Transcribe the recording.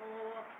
four,